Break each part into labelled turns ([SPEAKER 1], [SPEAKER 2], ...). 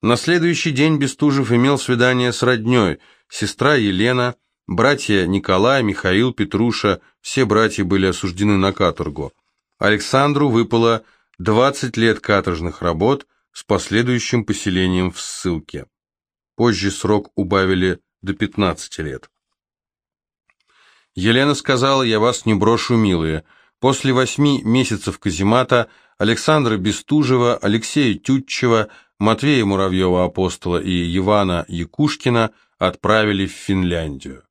[SPEAKER 1] На следующий день Бестужев имел свидание с родней, сестра Елена, братья Николай, Михаил, Петруша, все братья были осуждены на каторгу. Александру выпало 20 лет каторжных работ с последующим поселением в ссылке. Позже срок убавили до 15 лет. Елена сказала, я вас не брошу, милые. После восьми месяцев каземата Александра Бестужева, Алексея Тютчева, Матвея Муравьева-Апостола и Ивана Якушкина отправили в Финляндию.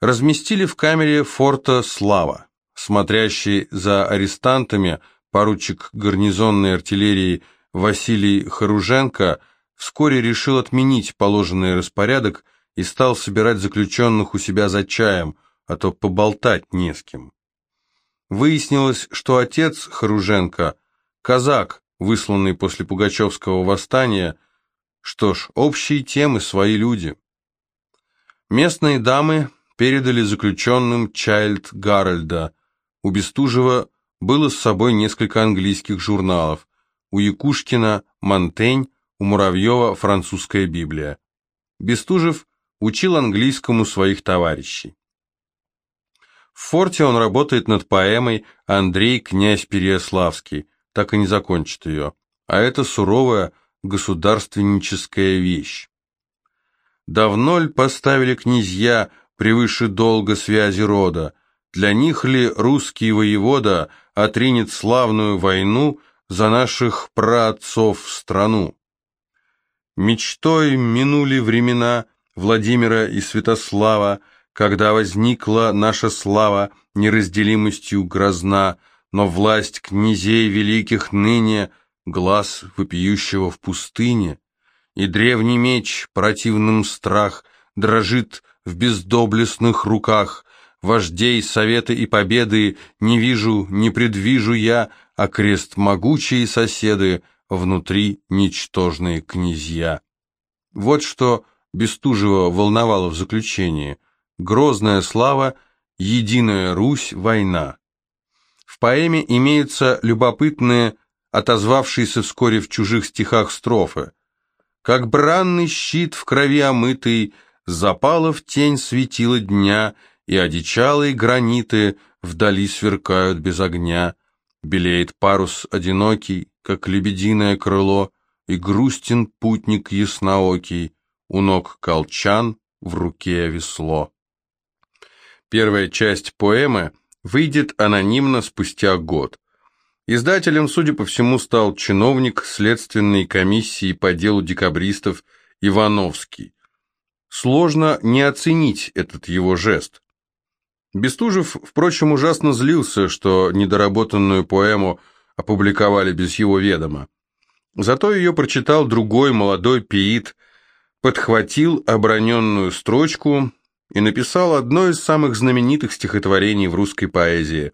[SPEAKER 1] Разместили в камере форта «Слава». Смотрящий за арестантами поручик гарнизонной артиллерии Василий Харуженко вскоре решил отменить положенный распорядок и стал собирать заключенных у себя за чаем, а то поболтать не с кем. Выяснилось, что отец Харуженко – казак, высланный после Пугачевского восстания. Что ж, общие темы, свои люди. Местные дамы передали заключенным Чайльд Гарольда. У Бестужева было с собой несколько английских журналов. У Якушкина – Монтень, у Муравьева – французская Библия. Бестужев учил английскому своих товарищей. В форте он работает над поэмой «Андрей, князь Переяславский», так и не закончит ее, а это суровая государственническая вещь. Давно ли поставили князья превыше долга связи рода, для них ли русский воевода отринет славную войну за наших праотцов страну? Мечтой минули времена Владимира и Святослава, когда возникла наша слава неразделимостью грозна, но власть князей великих ныне глаз вопиющего в пустыне, и древний меч противным страх дрожит в бездоблестных руках, вождей советы и победы не вижу, не предвижу я, а крест могучие соседы, внутри ничтожные князья. Вот что Бестужева волновало в заключении – Грозная слава, Единая Русь, война. В поэме имеются любопытные, отозвавшиеся вскоре в чужих стихах строфы. Как бранный щит в крови омытый, запала в тень светила дня, и одичалые граниты вдали сверкают без огня. Белеет парус одинокий, как лебединое крыло, и грустен путник ясноокий, у ног колчан, в руке весло. Первая часть поэмы выйдет анонимно спустя год. Издателем, судя по всему, стал чиновник Следственной комиссии по делу декабристов Ивановский. Сложно не оценить этот его жест. Бестужев, впрочем, ужасно злился, что недоработанную поэму опубликовали без его ведома. Зато ее прочитал другой молодой пиит, подхватил оброненную строчку и написал одно из самых знаменитых стихотворений в русской поэзии.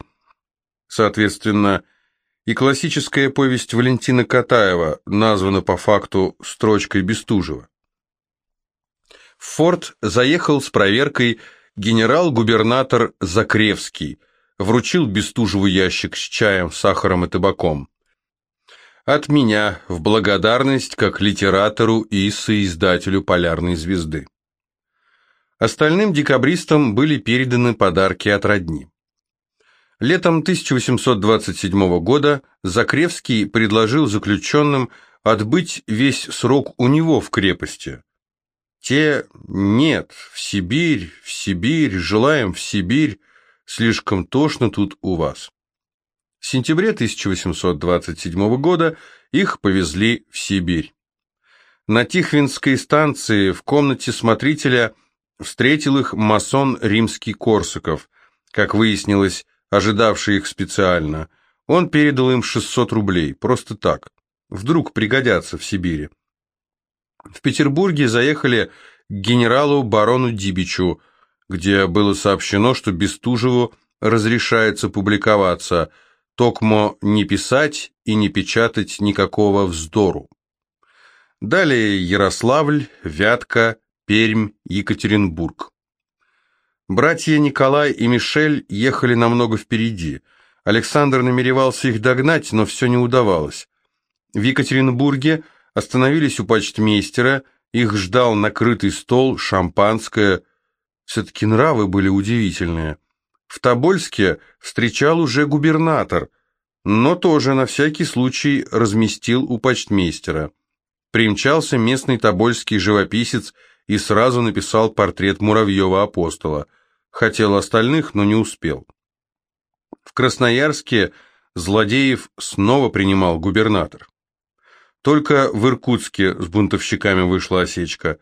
[SPEAKER 1] Соответственно, и классическая повесть Валентина Катаева названа по факту строчкой Бестужева. В форт заехал с проверкой генерал-губернатор Закревский, вручил Бестужеву ящик с чаем, сахаром и табаком. От меня в благодарность как литератору и соиздателю «Полярной звезды». Остальным декабристам были переданы подарки от родни. Летом 1827 года Закревский предложил заключенным отбыть весь срок у него в крепости. Те «нет, в Сибирь, в Сибирь, желаем в Сибирь, слишком тошно тут у вас». В сентябре 1827 года их повезли в Сибирь. На Тихвинской станции в комнате смотрителя – Встретил их масон римский Корсаков, как выяснилось, ожидавший их специально. Он передал им 600 рублей, просто так. Вдруг пригодятся в Сибири. В Петербурге заехали к генералу барону Дибичу, где было сообщено, что Бестужеву разрешается публиковаться, токмо не писать и не печатать никакого вздору. Далее Ярославль, Вятка, Пермь, Екатеринбург. Братья Николай и Мишель ехали намного впереди. Александр намеревался их догнать, но все не удавалось. В Екатеринбурге остановились у почтмейстера, их ждал накрытый стол, шампанское. Все-таки нравы были удивительные. В Тобольске встречал уже губернатор, но тоже на всякий случай разместил у почтмейстера. Примчался местный тобольский живописец и сразу написал портрет Муравьева-апостола. Хотел остальных, но не успел. В Красноярске злодеев снова принимал губернатор. Только в Иркутске с бунтовщиками вышла осечка.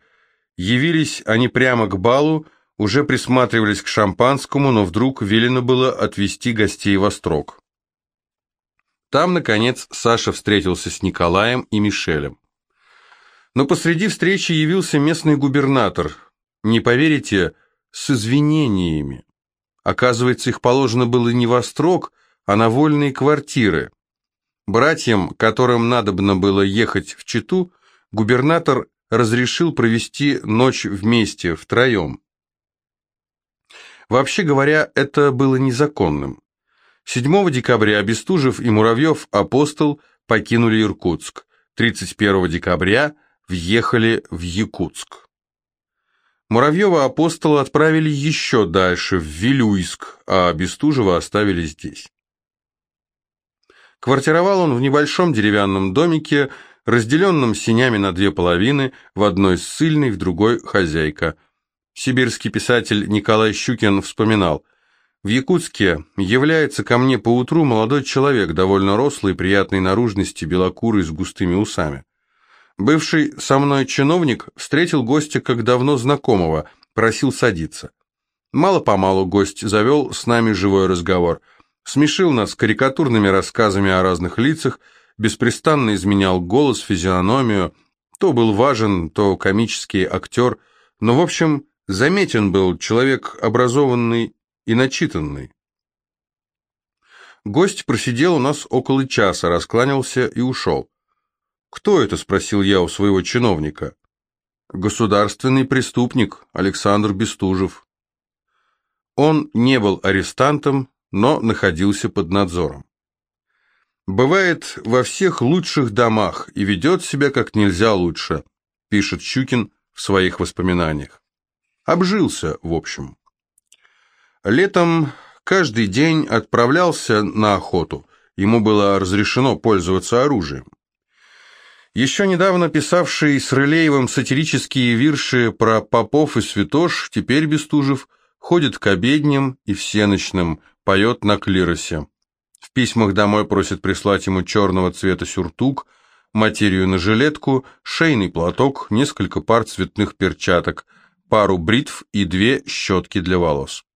[SPEAKER 1] Явились они прямо к балу, уже присматривались к шампанскому, но вдруг велено было отвести гостей во строк. Там, наконец, Саша встретился с Николаем и Мишелем. Но посреди встречи явился местный губернатор. Не поверите, с извинениями. Оказывается, их положено было не во строк, а на вольные квартиры. Братьям, которым надобно было ехать в Читу, губернатор разрешил провести ночь вместе, втроем. Вообще говоря, это было незаконным. 7 декабря Бестужев и Муравьев апостол покинули Иркутск. 31 декабря въехали в Якутск. Муравьева апостола отправили еще дальше, в Вилюйск, а Бестужева оставили здесь. Квартировал он в небольшом деревянном домике, разделенном сенями на две половины, в одной ссыльной, в другой хозяйка. Сибирский писатель Николай Щукин вспоминал, «В Якутске является ко мне поутру молодой человек, довольно рослый, приятной наружности, белокурый, с густыми усами. Бывший со мной чиновник встретил гостя как давно знакомого, просил садиться. Мало-помалу гость завел с нами живой разговор – смешил нас карикатурными рассказами о разных лицах, беспрестанно изменял голос, физиономию, то был важен, то комический актер, но, в общем, заметен был человек образованный и начитанный. Гость просидел у нас около часа, раскланялся и ушел. «Кто это?» – спросил я у своего чиновника. «Государственный преступник Александр Бестужев». Он не был арестантом, но находился под надзором. «Бывает во всех лучших домах и ведет себя как нельзя лучше», пишет Щукин в своих воспоминаниях. Обжился, в общем. Летом каждый день отправлялся на охоту, ему было разрешено пользоваться оружием. Еще недавно писавший с Рылеевым сатирические вирши про попов и святош, теперь Бестужев ходит к обедням и всеночным, поет на клиросе. В письмах домой просит прислать ему черного цвета сюртук, материю на жилетку, шейный платок, несколько пар цветных перчаток, пару бритв и две щетки для волос.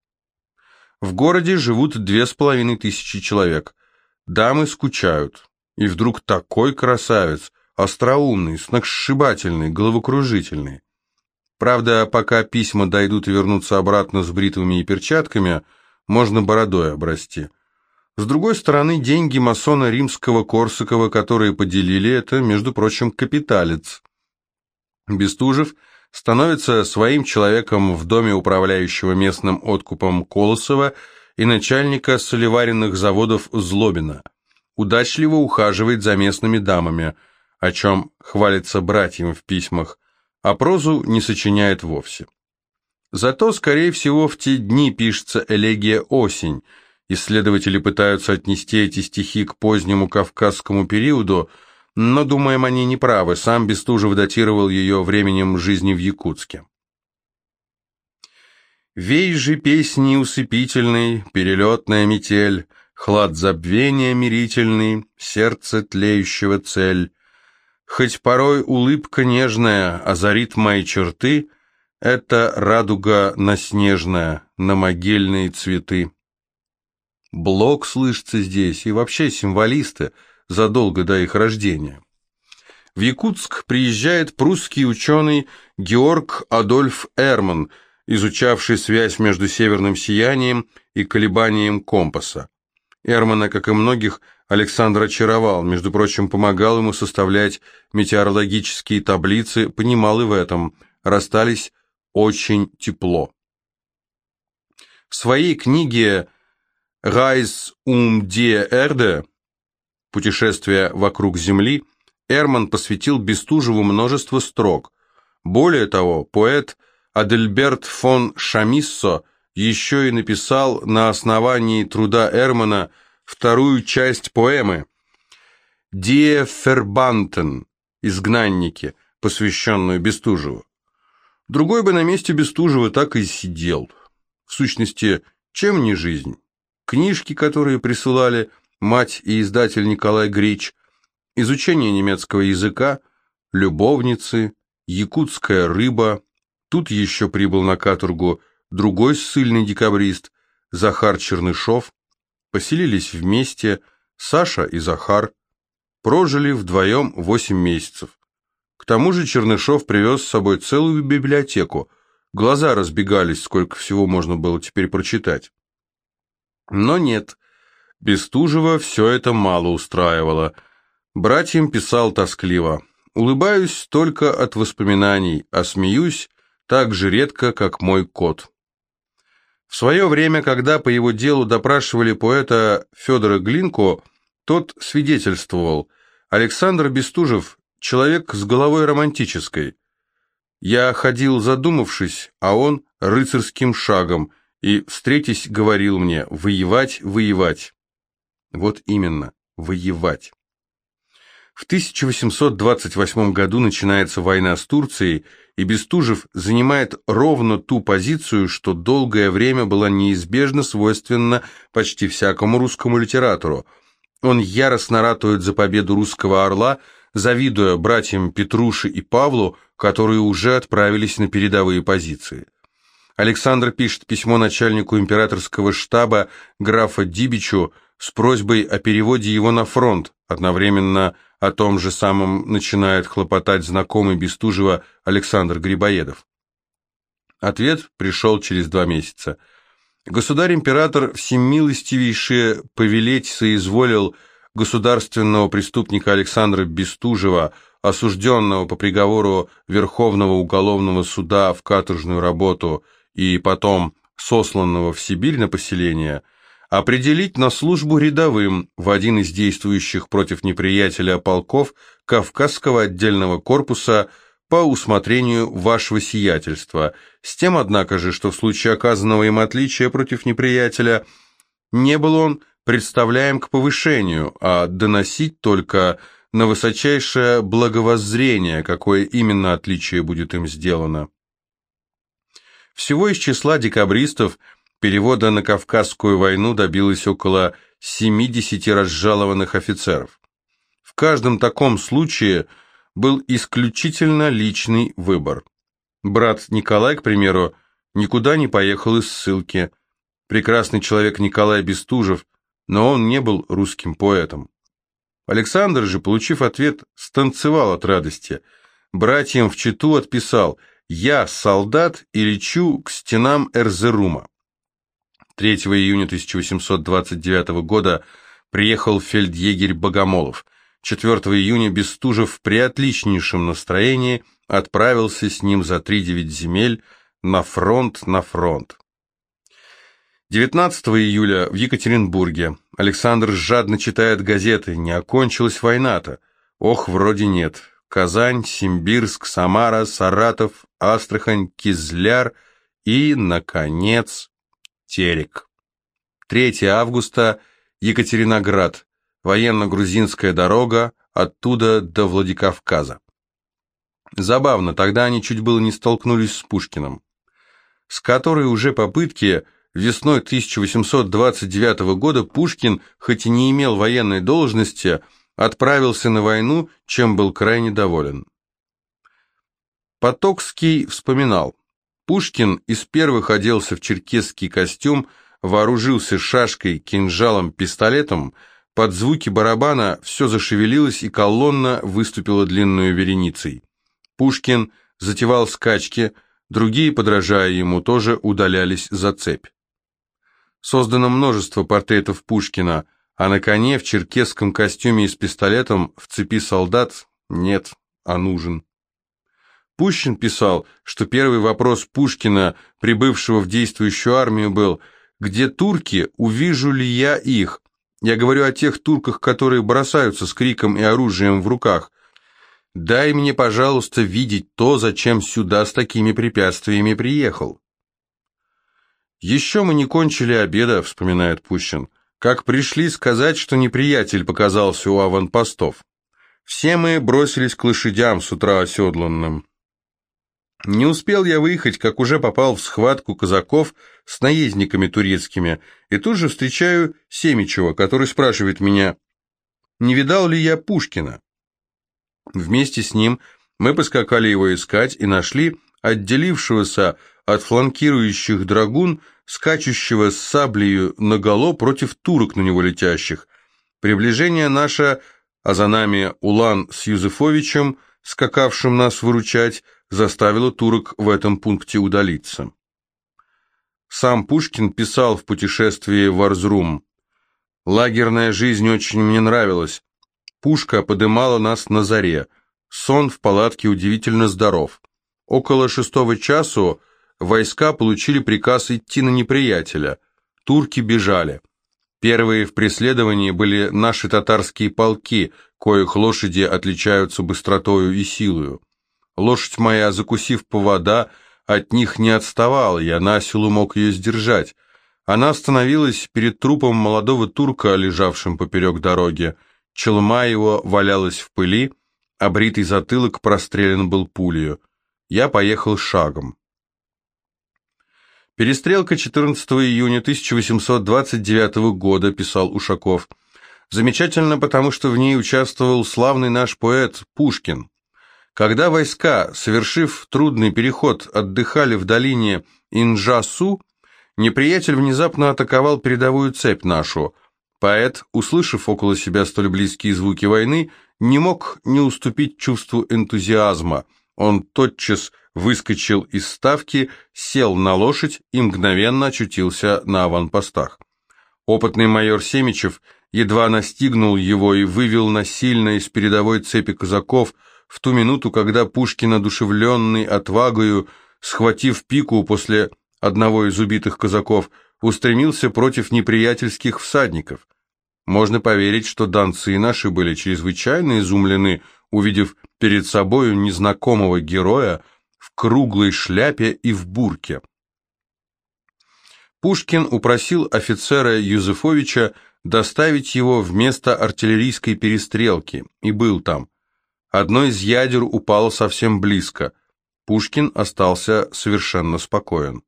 [SPEAKER 1] В городе живут две с половиной тысячи человек. Дамы скучают. И вдруг такой красавец, остроумный, сногсшибательный, головокружительный. Правда, пока письма дойдут и вернутся обратно с бритвами и перчатками – можно бородой обрасти. С другой стороны, деньги масона римского Корсакова, которые поделили, это, между прочим, капиталец. Бестужев становится своим человеком в доме управляющего местным откупом Колосова и начальника солеваренных заводов Злобина. Удачливо ухаживает за местными дамами, о чем хвалится братьям в письмах, а прозу не сочиняет вовсе. Зато, скорее всего, в те дни пишется элегия «Осень». Исследователи пытаются отнести эти стихи к позднему кавказскому периоду, но, думаем, они не правы. Сам Бестужев датировал ее временем жизни в Якутске. «Вей же песни усыпительный, перелетная метель, хлад забвения мирительный, сердце тлеющего цель. Хоть порой улыбка нежная озарит мои черты — это радуга наснежная, на могильные цветы. Блок слышится здесь, и вообще символисты, задолго до их рождения. В Якутск приезжает прусский ученый Георг Адольф Эрман, изучавший связь между северным сиянием и колебанием компаса. Эрмана, как и многих, Александр очаровал, между прочим, помогал ему составлять метеорологические таблицы, понимал и в этом. Расстались очень тепло. В своей книге «Reis um die Erde» «Путешествие вокруг Земли» Эрман посвятил Бестужеву множество строк. Более того, поэт Адельберт фон Шамиссо еще и написал на основании труда Эрмана вторую часть поэмы «Die Verbannten» «Изгнанники», посвященную Бестужеву. Другой бы на месте Бестужева так и сидел. В сущности, чем не жизнь? Книжки, которые присылали мать и издатель Николай Грич, изучение немецкого языка, любовницы, якутская рыба. Тут еще прибыл на каторгу другой ссыльный декабрист, Захар Чернышов. Поселились вместе Саша и Захар. Прожили вдвоем восемь месяцев. К тому же Чернышов привез с собой целую библиотеку. Глаза разбегались, сколько всего можно было теперь прочитать. Но нет, Бестужева все это мало устраивало. Братьям писал тоскливо. «Улыбаюсь только от воспоминаний, а смеюсь так же редко, как мой кот». В свое время, когда по его делу допрашивали поэта Федора Глинку, тот свидетельствовал, Александр Бестужев человек с головой романтической. Я ходил задумавшись, а он рыцарским шагом, и, встретясь, говорил мне «воевать, воевать». Вот именно, воевать. В 1828 году начинается война с Турцией, и Бестужев занимает ровно ту позицию, что долгое время была неизбежно свойственна почти всякому русскому литератору. Он яростно ратует за победу русского орла – завидуя братьям Петруше и Павлу, которые уже отправились на передовые позиции. Александр пишет письмо начальнику императорского штаба графа Дибичу с просьбой о переводе его на фронт, одновременно о том же самом начинает хлопотать знакомый Бестужева Александр Грибоедов. Ответ пришел через два месяца. Государь-император всемилостивейшее повелеть соизволил государственного преступника Александра Бестужева, осужденного по приговору Верховного уголовного суда в каторжную работу и потом сосланного в Сибирь на поселение, определить на службу рядовым в один из действующих против неприятеля полков Кавказского отдельного корпуса по усмотрению вашего сиятельства, с тем, однако же, что в случае оказанного им отличия против неприятеля не был он представляем к повышению, а доносить только на высочайшее благовоззрение, какое именно отличие будет им сделано. Всего из числа декабристов перевода на Кавказскую войну добилось около 70 разжалованных офицеров. В каждом таком случае был исключительно личный выбор. Брат Николай, к примеру, никуда не поехал из ссылки. Прекрасный человек Николай Бестужев но он не был русским поэтом. Александр же, получив ответ, станцевал от радости. Братьям в Читу отписал «Я солдат и лечу к стенам Эрзерума». 3 июня 1829 года приехал фельдъегерь Богомолов. 4 июня Бестужев при отличнейшем настроении отправился с ним за 3-9 земель на фронт на фронт. 19 июля в Екатеринбурге. Александр жадно читает газеты. Не окончилась война-то. Ох, вроде нет. Казань, Симбирск, Самара, Саратов, Астрахань, Кизляр и, наконец, Терек. 3 августа, Екатериноград. Военно-грузинская дорога, оттуда до Владикавказа. Забавно, тогда они чуть было не столкнулись с Пушкиным, с которой уже попытки Весной 1829 года Пушкин, хоть и не имел военной должности, отправился на войну, чем был крайне доволен. Потокский вспоминал. Пушкин из первых оделся в черкесский костюм, вооружился шашкой, кинжалом, пистолетом, под звуки барабана все зашевелилось, и колонна выступила длинную вереницей. Пушкин затевал скачки, другие, подражая ему, тоже удалялись за цепь. Создано множество портретов Пушкина, а на коне в черкесском костюме и с пистолетом в цепи солдат нет, а нужен. Пущин писал, что первый вопрос Пушкина, прибывшего в действующую армию, был «Где турки? Увижу ли я их?» Я говорю о тех турках, которые бросаются с криком и оружием в руках. дай мне, пожалуйста, видеть то, зачем сюда с такими препятствиями приехал. «Еще мы не кончили обеда», — вспоминает Пущин, «как пришли сказать, что неприятель показался у аванпостов. Все мы бросились к лошадям с утра оседланным. Не успел я выехать, как уже попал в схватку казаков с наездниками турецкими, и тут же встречаю Семичева, который спрашивает меня, не видал ли я Пушкина. Вместе с ним мы поскакали его искать и нашли отделившегося от фланкирующих драгун, скачущего с саблею наголо против турок на него летящих. Приближение наше, а за нами Улан с Юзефовичем, скакавшим нас выручать, заставило турок в этом пункте удалиться. Сам Пушкин писал в путешествии в Арзрум. «Лагерная жизнь очень мне нравилась. Пушка подымала нас на заре. Сон в палатке удивительно здоров. Около шестого часу войска получили приказ идти на неприятеля. Турки бежали. Первые в преследовании были наши татарские полки, коих лошади отличаются быстротою и силою. Лошадь моя, закусив повода, от них не отставала, я на силу мог ее сдержать. Она остановилась перед трупом молодого турка, лежавшим поперек дороги. Челма его валялась в пыли, а бритый затылок прострелен был пулею. Я поехал шагом. Перестрелка 14 июня 1829 года, писал Ушаков. Замечательно, потому что в ней участвовал славный наш поэт Пушкин. Когда войска, совершив трудный переход, отдыхали в долине Инджасу, неприятель внезапно атаковал передовую цепь нашу. Поэт, услышав около себя столь близкие звуки войны, не мог не уступить чувству энтузиазма. Он тотчас выскочил из ставки, сел на лошадь и мгновенно очутился на аванпостах. Опытный майор Семичев едва настигнул его и вывел насильно из передовой цепи казаков – в ту минуту, когда Пушкин, одушевленный отвагою, схватив пику после одного из убитых казаков, устремился против неприятельских всадников. Можно поверить, что донцы наши были чрезвычайно изумлены, увидев перед собою незнакомого героя в круглой шляпе и в бурке. Пушкин упросил офицера Юзефовича доставить его в место артиллерийской перестрелки, и был там. Одно из ядер упало совсем близко. Пушкин остался совершенно спокоен.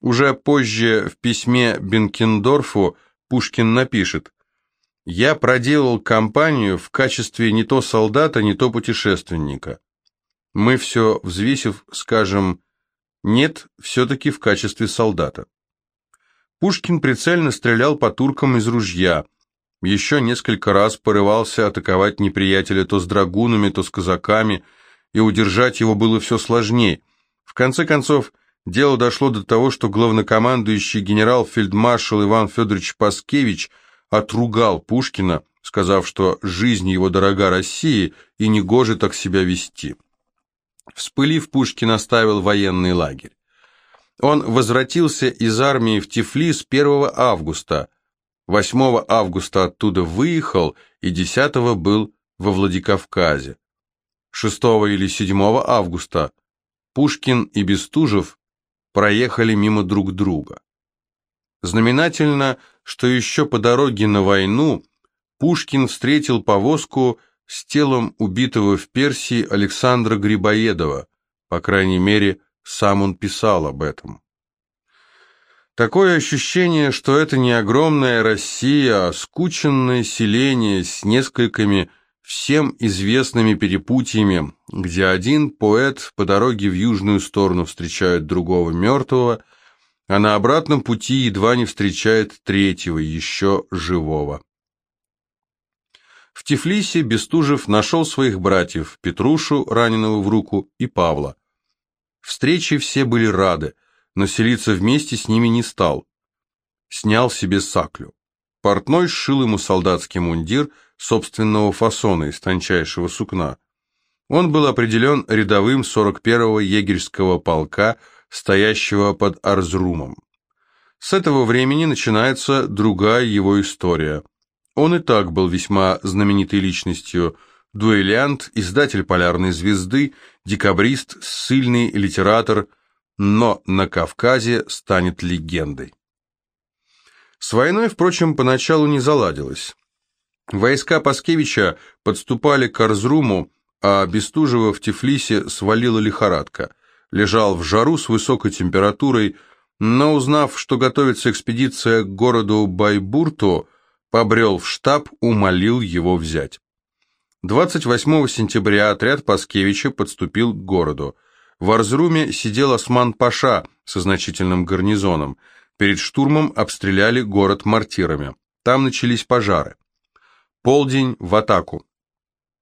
[SPEAKER 1] Уже позже в письме Бенкендорфу Пушкин напишет «Я проделал кампанию в качестве не то солдата, не то путешественника. Мы все, взвесив, скажем, нет, все-таки в качестве солдата». Пушкин прицельно стрелял по туркам из ружья – еще несколько раз порывался атаковать неприятеля то с драгунами, то с казаками, и удержать его было все сложнее. В конце концов, дело дошло до того, что главнокомандующий генерал-фельдмаршал Иван Федорович Паскевич отругал Пушкина, сказав, что жизнь его дорога России и негоже так себя вести. Вспылив, Пушкин оставил военный лагерь. Он возвратился из армии в Тифлис 1 августа – 8 августа оттуда выехал и 10 был во Владикавказе. 6 или 7 августа Пушкин и Бестужев проехали мимо друг друга. Знаменательно, что еще по дороге на войну Пушкин встретил повозку с телом убитого в Персии Александра Грибоедова, по крайней мере, сам он писал об этом. Такое ощущение, что это не огромная Россия, а скученное селение с несколькими всем известными перепутьями, где один поэт по дороге в южную сторону встречает другого мертвого, а на обратном пути едва не встречает третьего, еще живого. В Тифлисе Бестужев нашел своих братьев, Петрушу, раненого в руку, и Павла. Встречи все были рады – но селиться вместе с ними не стал. Снял себе саклю. Портной сшил ему солдатский мундир собственного фасона из тончайшего сукна. Он был определен рядовым 41-го егерского полка, стоящего под Арзрумом. С этого времени начинается другая его история. Он и так был весьма знаменитой личностью, дуэлянт, издатель «Полярной звезды», декабрист, ссыльный литератор, но на Кавказе станет легендой. С войной, впрочем, поначалу не заладилось. Войска Паскевича подступали к Арзруму, а Бестужева в Тифлисе свалила лихорадка. Лежал в жару с высокой температурой, но узнав, что готовится экспедиция к городу Байбурту, побрел в штаб, умолил его взять. 28 сентября отряд Паскевича подступил к городу. В Арзруме сидел Осман-Паша со значительным гарнизоном. Перед штурмом обстреляли город мортирами. Там начались пожары. Полдень в атаку.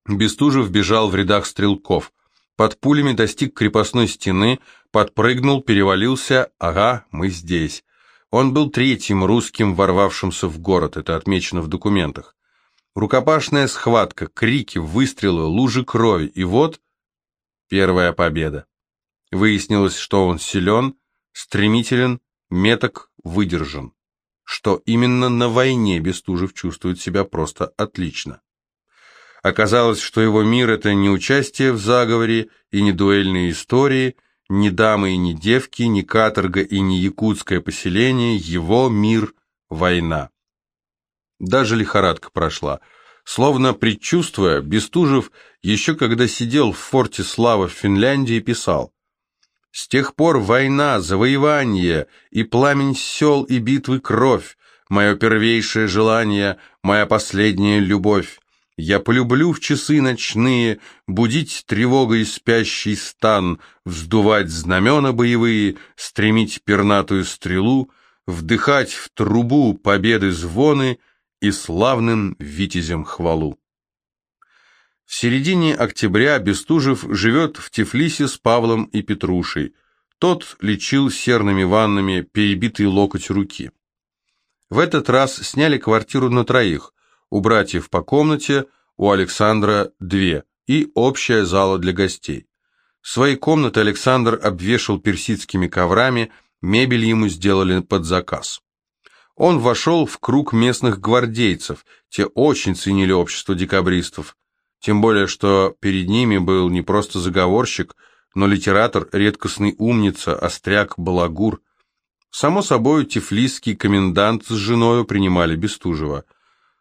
[SPEAKER 1] Бестужев бежал в рядах стрелков. Под пулями достиг крепостной стены, подпрыгнул, перевалился, ага, мы здесь. Он был третьим русским, ворвавшимся в город, это отмечено в документах. Рукопашная схватка, крики, выстрелы, лужи крови, и вот первая победа. Выяснилось, что он силен, стремителен, меток, выдержан. Что именно на войне Бестужев чувствует себя просто отлично. Оказалось, что его мир – это не участие в заговоре и не дуэльные истории, не дамы и не девки, не каторга и не якутское поселение, его мир – война. Даже лихорадка прошла. Словно предчувствуя, Бестужев, еще когда сидел в форте Слава в Финляндии, писал «С тех пор война, завоевание и пламень сел и битвы кровь, мое первейшее желание, моя последняя любовь. Я полюблю в часы ночные будить тревогой спящий стан, вздувать знамена боевые, стремить пернатую стрелу, вдыхать в трубу победы звоны и славным витязем хвалу. В середине октября Бестужев живет в Тифлисе с Павлом и Петрушей. Тот лечил серными ваннами перебитый локоть руки. В этот раз сняли квартиру на троих, у братьев по комнате, у Александра две и общая зала для гостей. Свои комнаты Александр обвешал персидскими коврами, мебель ему сделали под заказ. Он вошел в круг местных гвардейцев, те очень ценили общество декабристов, тем более что перед ними был не просто заговорщик, но литератор, редкостный умница, остряк, балагур. Само собой, тифлисский комендант с женою принимали Бестужева –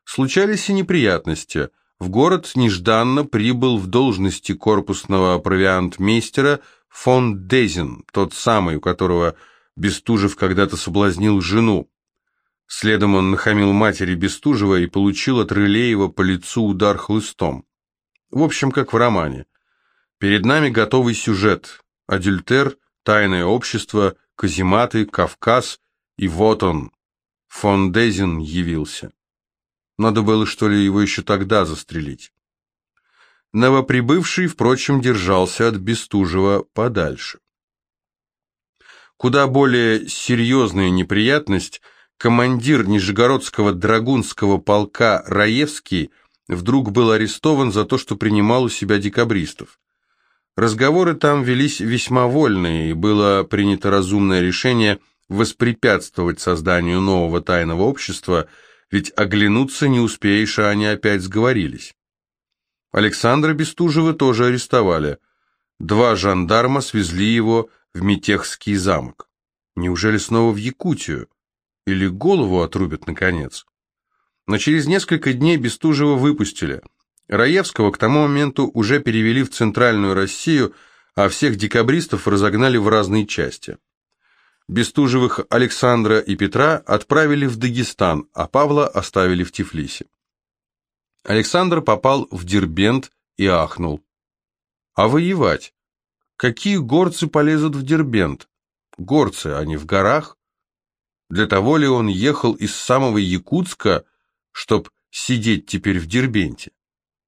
[SPEAKER 1] Случались и неприятности. В город нежданно прибыл в должности корпусного провиантмейстера фон Дезин, тот самый, у которого Бестужев когда-то соблазнил жену. Следом он нахамил матери Бестужева и получил от Рылеева по лицу удар хлыстом. В общем, как в романе. Перед нами готовый сюжет. Адюльтер, тайное общество, казематы, Кавказ, и вот он. Фон Дезин явился. Надо было, что ли, его еще тогда застрелить. Новоприбывший, впрочем, держался от Бестужева подальше. Куда более серьезная неприятность, командир Нижегородского драгунского полка Раевский вдруг был арестован за то, что принимал у себя декабристов. Разговоры там велись весьма вольные, и было принято разумное решение воспрепятствовать созданию нового тайного общества – ведь оглянуться не успеешь, а они опять сговорились. Александра Бестужева тоже арестовали. Два жандарма свезли его в Метехский замок. Неужели снова в Якутию? Или голову отрубят, наконец? Но через несколько дней Бестужева выпустили. Раевского к тому моменту уже перевели в Центральную Россию, а всех декабристов разогнали в разные части. Бестужевых Александра и Петра отправили в Дагестан, а Павла оставили в Тифлисе. Александр попал в Дербент и ахнул. А воевать? Какие горцы полезут в Дербент? Горцы, они в горах? Для того ли он ехал из самого Якутска, чтоб сидеть теперь в Дербенте?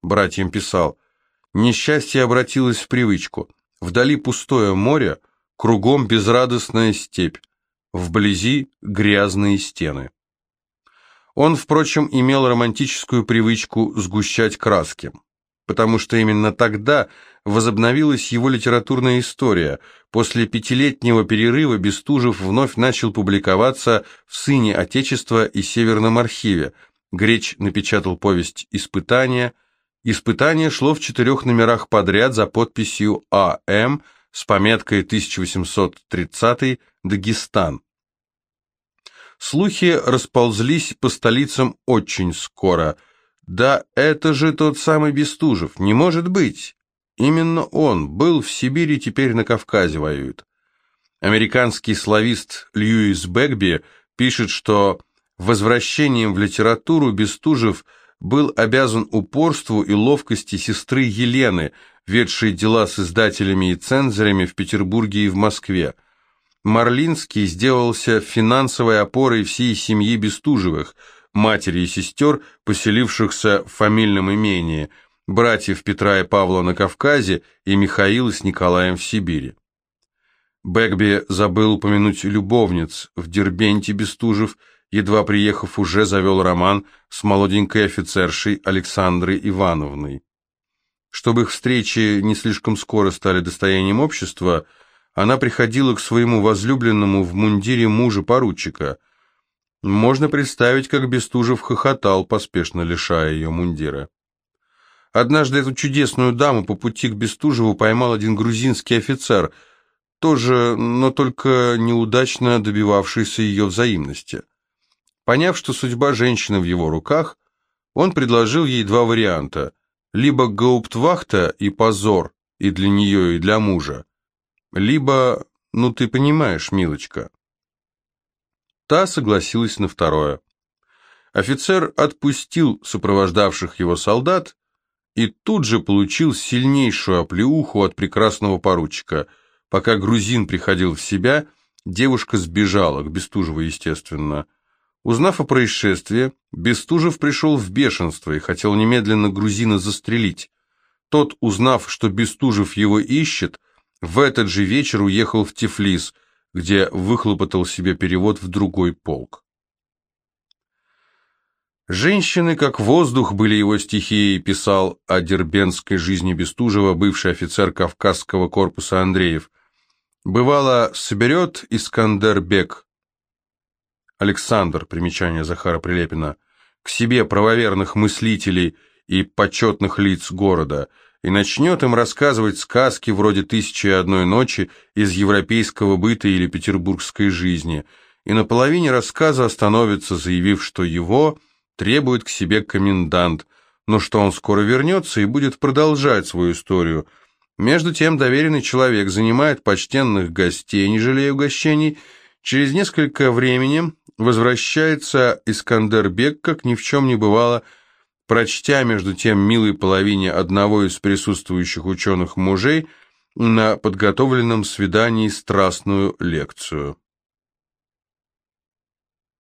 [SPEAKER 1] Братьям писал, несчастье обратилось в привычку. Вдали пустое море, Кругом безрадостная степь, вблизи грязные стены. Он, впрочем, имел романтическую привычку сгущать краски, потому что именно тогда возобновилась его литературная история. После пятилетнего перерыва Бестужев вновь начал публиковаться в «Сыне Отечества» и «Северном архиве». Греч напечатал повесть «Испытания», Испытание шло в четырех номерах подряд за подписью А.М. с пометкой 1830 «Дагестан». Слухи расползлись по столицам очень скоро. Да это же тот самый Бестужев, не может быть. Именно он был в Сибири, теперь на Кавказе воюет. Американский славист Льюис Бэгби пишет, что возвращением в литературу Бестужев был обязан упорству и ловкости сестры Елены, ведшей дела с издателями и цензорами в Петербурге и в Москве. Марлинский сделался финансовой опорой всей семьи Бестужевых, матери и сестер, поселившихся в фамильном имении, братьев Петра и Павла на Кавказе и Михаила с Николаем в Сибири. Бэгби забыл упомянуть любовниц. В Дербенте Бестужев, едва приехав, уже завел роман с молоденькой офицершей Александрой Ивановной. Чтобы их встречи не слишком скоро стали достоянием общества, она приходила к своему возлюбленному в мундире мужа поручика. Можно представить, как Бестужев хохотал, поспешно лишая ее мундира. Однажды эту чудесную даму по пути к Бестужеву поймал один грузинский офицер – тоже, но только неудачно добивавшийся ее взаимности. Поняв, что судьба женщины в его руках, он предложил ей два варианта – либо гауптвахта и позор и для нее, и для мужа, либо, ну ты понимаешь, милочка. Та согласилась на второе. Офицер отпустил сопровождавших его солдат и тут же получил сильнейшую оплеуху от прекрасного поручика – Пока грузин приходил в себя, девушка сбежала, к Бестужеву, естественно. Узнав о происшествии, Бестужев пришел в бешенство и хотел немедленно грузина застрелить. Тот, узнав, что Бестужев его ищет, в этот же вечер уехал в Тифлис, где выхлопотал себе перевод в другой полк. «Женщины, как воздух, были его стихией», писал о дербенской жизни Бестужева бывший офицер Кавказского корпуса Андреев. Бывало, соберет Искандербек, Александр, примечание Захара Прилепина, к себе правоверных мыслителей и почетных лиц города и начнет им рассказывать сказки вроде «Тысячи и одной ночи» из европейского быта или петербургской жизни, и на половине рассказа остановится, заявив, что его требует к себе комендант, но что он скоро вернется и будет продолжать свою историю – между тем доверенный человек занимает почтенных гостей, не жалея угощений. Через несколько времени возвращается Искандербек, как ни в чем не бывало, прочтя между тем милой половине одного из присутствующих ученых мужей на подготовленном свидании страстную лекцию.